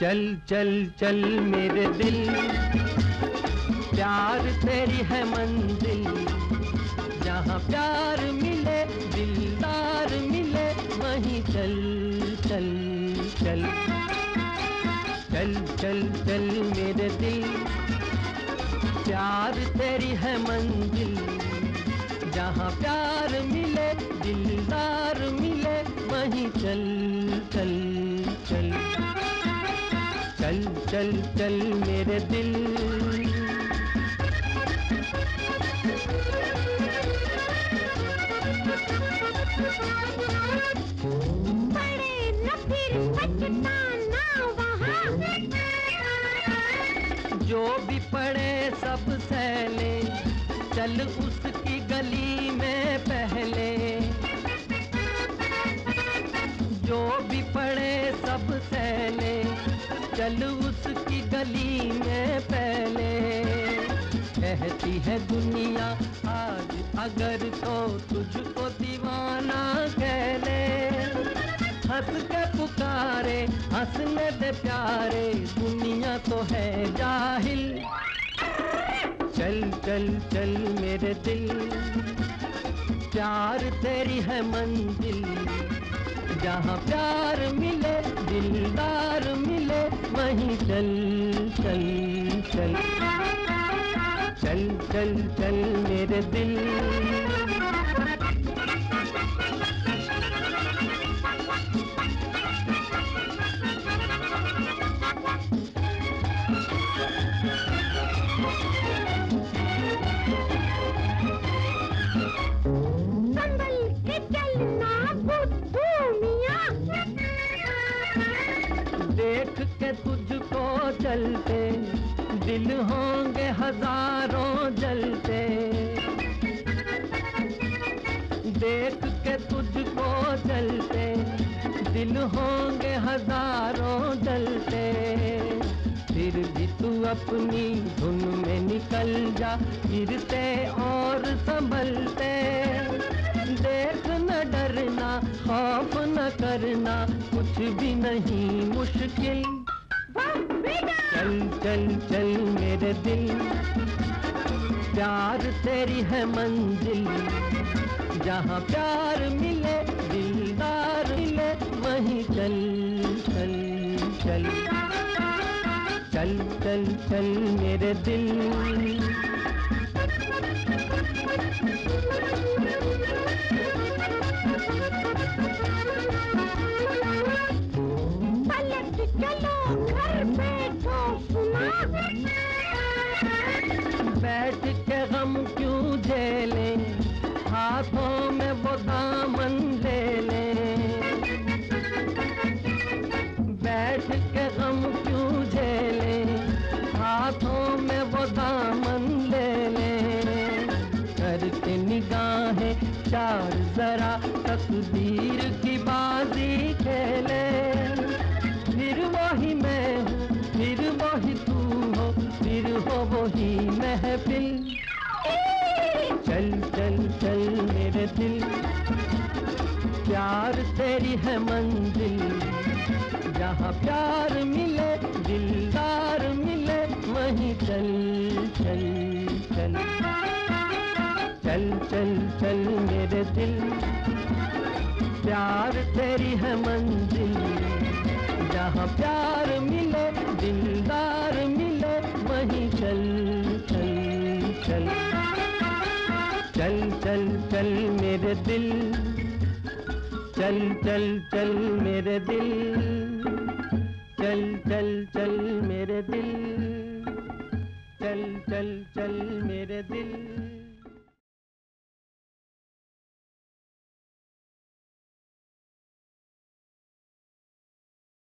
चल चल चल मेरे दिल। प्यार तेरी है मंजिल। जहाँ प्यार मिले, दिलदार मिले, वहीं चल चल चल। चल चल चल मेरे दिल। प्यार तेरी है मंजिल। जहाँ प्यार मिले, दिलदार मिले वहीं चल चल चल। चल चल चल मेरे दिल। पड़े न फिर वहाँ जो भी पड़े सब सहले चल उसकी गली में पहले चल उसकी गली में पहले। कहती है, दुनिया, आज अगर तो तुझको दीवाना कह ले हंस के पुकारे, हंसने दे प्यारे, दुनिया तो है जाहिल। चल चल चल मेरे दिल, प्यार तेरी है मंजिल। जहाँ प्यार मिले चल चल चल। चल चल चल मेरे दिल। चलते, दिल होंगे हज़ारों जलते। देख के तुझको चलते, दिल होंगे हज़ारों जलते। फिर भी तू अपनी धुन में निकल जा गिरते और संभलते। देख न डरना, खौफ न करना, कुछ भी नहीं मुश्किल। चल चल चल मेरे दिल। प्यार तेरी है मंजिल। जहाँ प्यार मिले, दिलदार मिले, वहीं चल चल चल। चल चल चल मेरे दिल। बैठ के गम क्यों झेले? हाथों में वो दामन ले ले। बैठ के गम क्यों झेले? हाथों में वो दामन ले ले। करके निगाहें चार जरा तकदीर है मंजिल। जहाँ प्यार मिले, दिलदार मिले, वहीं चल चल चल। चल चल चल मेरे दिल। प्यार तेरी है मंजिल। जहाँ प्यार मिले, दिलदार मिले, वहीं चल चल चल। चल चल चल मेरे दिल। चल चल चल मेरे दिल। चल चल चल मेरे दिल। चल चल चल मेरे दिल।